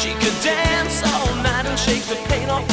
She could dance all night and shake the pain off